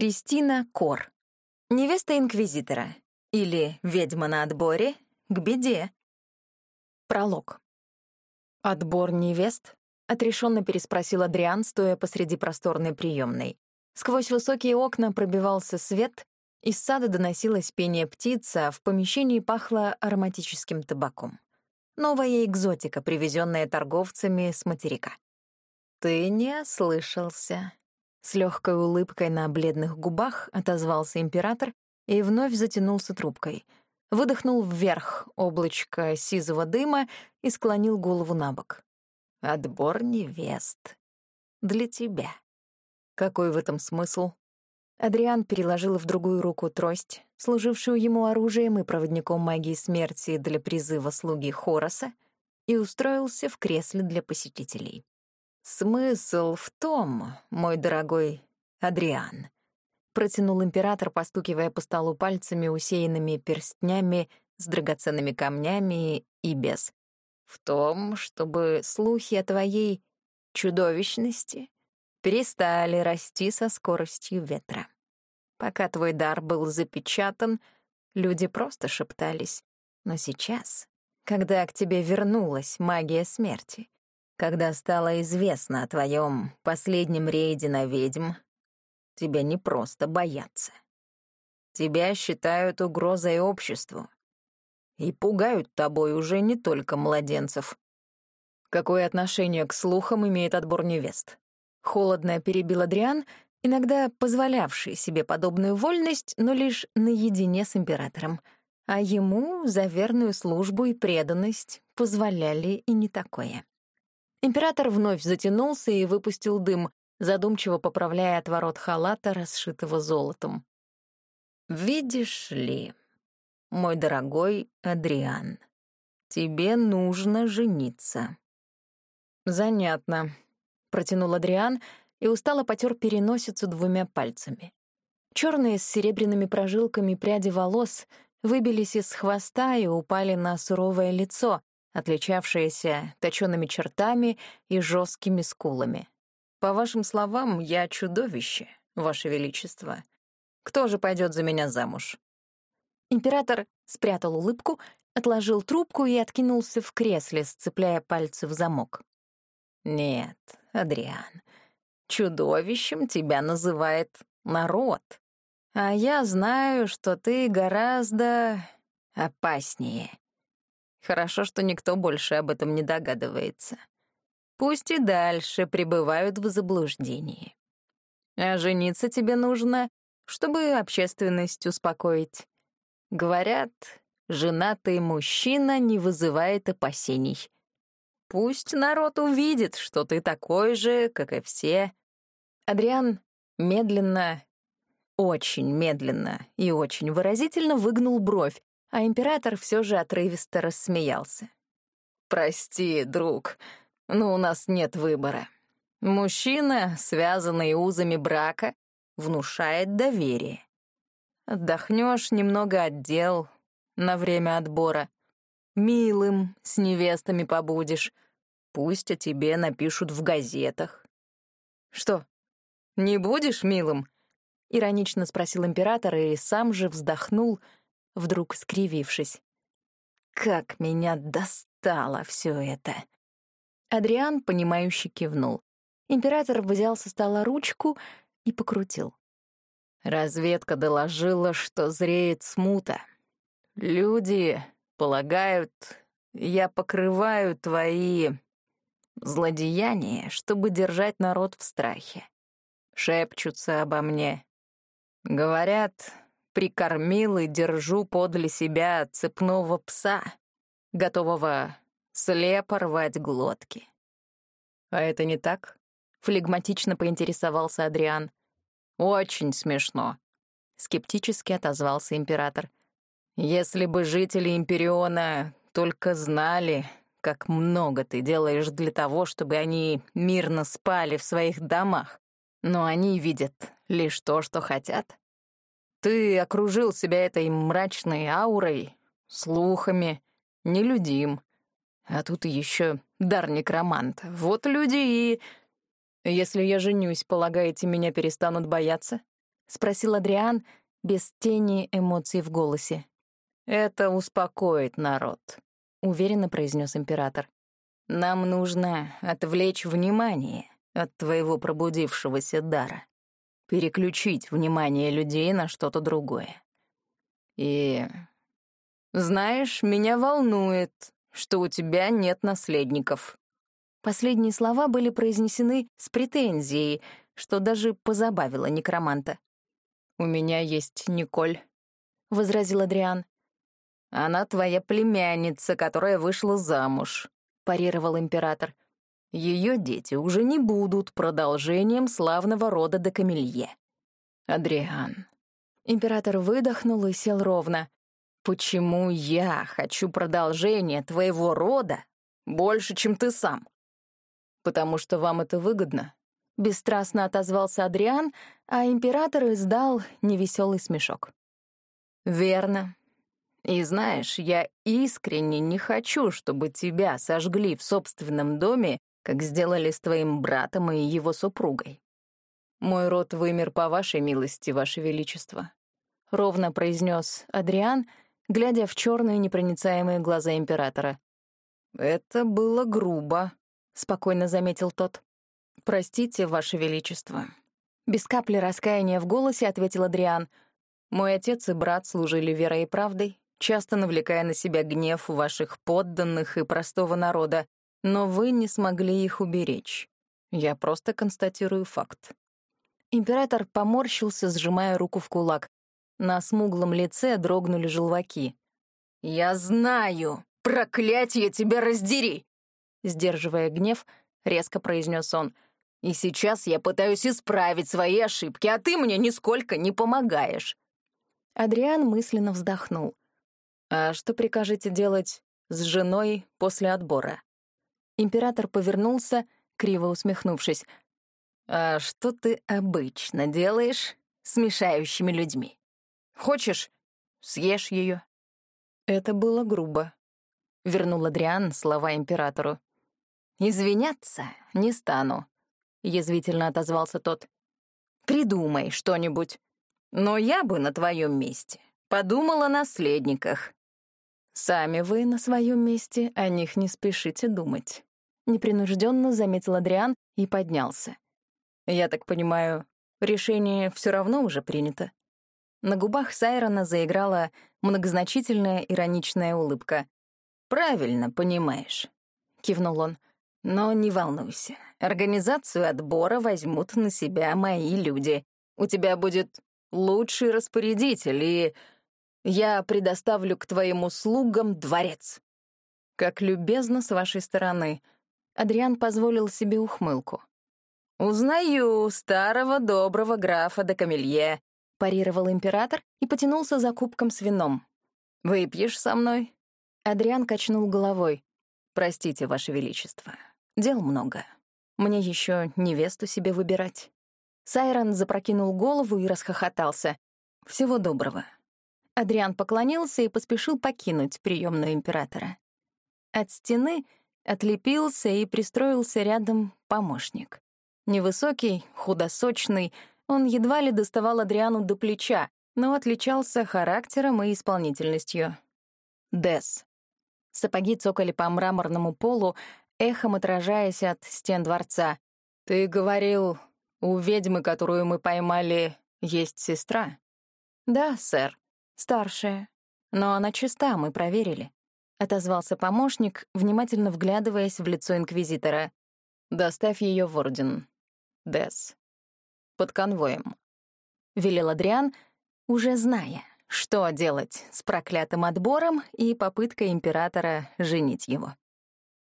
Кристина Кор. Невеста инквизитора. Или ведьма на отборе к беде. Пролог. «Отбор невест?» — отрешенно переспросил Адриан, стоя посреди просторной приемной. Сквозь высокие окна пробивался свет, из сада доносилось пение птиц, а в помещении пахло ароматическим табаком. Новая экзотика, привезенная торговцами с материка. «Ты не ослышался», с легкой улыбкой на бледных губах отозвался император и вновь затянулся трубкой. Выдохнул вверх облачко сизого дыма и склонил голову на бок. «Отбор невест. Для тебя». «Какой в этом смысл?» Адриан переложил в другую руку трость, служившую ему оружием и проводником магии смерти для призыва слуги Хороса, и устроился в кресле для посетителей. «Смысл в том, мой дорогой Адриан», — протянул император, постукивая по столу пальцами, усеянными перстнями с драгоценными камнями и без, «в том, чтобы слухи о твоей чудовищности перестали расти со скоростью ветра. Пока твой дар был запечатан, люди просто шептались. Но сейчас, когда к тебе вернулась магия смерти, когда стало известно о твоем последнем рейде на ведьм, тебя не просто боятся. Тебя считают угрозой обществу. И пугают тобой уже не только младенцев. Какое отношение к слухам имеет отбор невест? Холодно перебил Адриан, иногда позволявший себе подобную вольность, но лишь наедине с императором. А ему за верную службу и преданность позволяли и не такое. Император вновь затянулся и выпустил дым, задумчиво поправляя отворот халата, расшитого золотом. «Видишь ли, мой дорогой Адриан, тебе нужно жениться». «Занятно», — протянул Адриан и устало потер переносицу двумя пальцами. Черные с серебряными прожилками пряди волос выбились из хвоста и упали на суровое лицо, отличавшаяся точёными чертами и жесткими скулами. «По вашим словам, я чудовище, ваше величество. Кто же пойдет за меня замуж?» Император спрятал улыбку, отложил трубку и откинулся в кресле, сцепляя пальцы в замок. «Нет, Адриан, чудовищем тебя называет народ. А я знаю, что ты гораздо опаснее Хорошо, что никто больше об этом не догадывается. Пусть и дальше пребывают в заблуждении. А жениться тебе нужно, чтобы общественность успокоить. Говорят, женатый мужчина не вызывает опасений. Пусть народ увидит, что ты такой же, как и все. Адриан медленно, очень медленно и очень выразительно выгнул бровь, а император все же отрывисто рассмеялся. «Прости, друг, но у нас нет выбора. Мужчина, связанный узами брака, внушает доверие. Отдохнешь немного от дел на время отбора. Милым с невестами побудешь. Пусть о тебе напишут в газетах. Что, не будешь милым? Иронично спросил император и сам же вздохнул, вдруг скривившись. «Как меня достало все это!» Адриан, понимающе кивнул. Император взял со стола ручку и покрутил. Разведка доложила, что зреет смута. Люди полагают, я покрываю твои злодеяния, чтобы держать народ в страхе. Шепчутся обо мне. Говорят, прикормил и держу подле себя цепного пса, готового слепо рвать глотки. «А это не так?» — флегматично поинтересовался Адриан. «Очень смешно», — скептически отозвался император. «Если бы жители Империона только знали, как много ты делаешь для того, чтобы они мирно спали в своих домах, но они видят лишь то, что хотят. Ты окружил себя этой мрачной аурой, слухами, нелюдим. А тут еще дар некроманта. Вот люди и... Если я женюсь, полагаете, меня перестанут бояться? спросил Адриан без тени эмоций в голосе. «Это успокоит народ», — уверенно произнес император. «Нам нужно отвлечь внимание от твоего пробудившегося дара, переключить внимание людей на что-то другое. И, знаешь, меня волнует, что у тебя нет наследников». Последние слова были произнесены с претензией, что даже позабавило некроманта. «У меня есть Николь», — возразил Адриан. «Она твоя племянница, которая вышла замуж», — парировал император. Ее дети уже не будут продолжением славного рода де Камелье. Адриан. Император выдохнул и сел ровно. «Почему я хочу продолжения твоего рода больше, чем ты сам?» «Потому что вам это выгодно», — бесстрастно отозвался Адриан, а император издал невеселый смешок. «Верно. И знаешь, я искренне не хочу, чтобы тебя сожгли в собственном доме, как сделали с твоим братом и его супругой. Мой род вымер по вашей милости, ваше величество», — ровно произнес Адриан, глядя в черные непроницаемые глаза императора. «Это было грубо», — спокойно заметил тот. «Простите, Ваше Величество». Без капли раскаяния в голосе ответил Адриан. «Мой отец и брат служили верой и правдой, часто навлекая на себя гнев ваших подданных и простого народа, но вы не смогли их уберечь. Я просто констатирую факт». Император поморщился, сжимая руку в кулак. На смуглом лице дрогнули желваки. «Я знаю! Проклятие тебя раздери!» Сдерживая гнев, резко произнес он. «И сейчас я пытаюсь исправить свои ошибки, а ты мне нисколько не помогаешь». Адриан мысленно вздохнул. «А что прикажете делать с женой после отбора?» Император повернулся, криво усмехнувшись. «А что ты обычно делаешь с мешающими людьми? Хочешь, съешь ее?» Это было грубо. Вернул Адриан слова императору. «Извиняться не стану», — язвительно отозвался тот. «Придумай что-нибудь. Но я бы на твоем месте подумала о наследниках». «Сами вы на своем месте о них не спешите думать», — непринужденно заметил Адриан и поднялся. «Я так понимаю, решение все равно уже принято». На губах Сайрона заиграла многозначительная ироничная улыбка. «Правильно понимаешь», — кивнул он. Но не волнуйся, организацию отбора возьмут на себя мои люди. У тебя будет лучший распорядитель, и я предоставлю к твоим услугам дворец. Как любезно с вашей стороны. Адриан позволил себе ухмылку. «Узнаю старого доброго графа де Камелье», — парировал император и потянулся за кубком с вином. «Выпьешь со мной?» Адриан качнул головой. «Простите, Ваше Величество, Дел много. Мне еще невесту себе выбирать. Сайрон запрокинул голову и расхохотался. Всего доброго. Адриан поклонился и поспешил покинуть приемную императора. От стены отлепился и пристроился рядом помощник. Невысокий, худосочный, он едва ли доставал Адриану до плеча, но отличался характером и исполнительностью. Дес. Сапоги цокали по мраморному полу, эхом отражаясь от стен дворца. «Ты говорил, у ведьмы, которую мы поймали, есть сестра?» «Да, сэр, старшая. Но она чиста, мы проверили», — отозвался помощник, внимательно вглядываясь в лицо инквизитора. «Доставь ее в орден. Дес. Под конвоем», — велел Адриан, уже зная, что делать с проклятым отбором и попыткой императора женить его.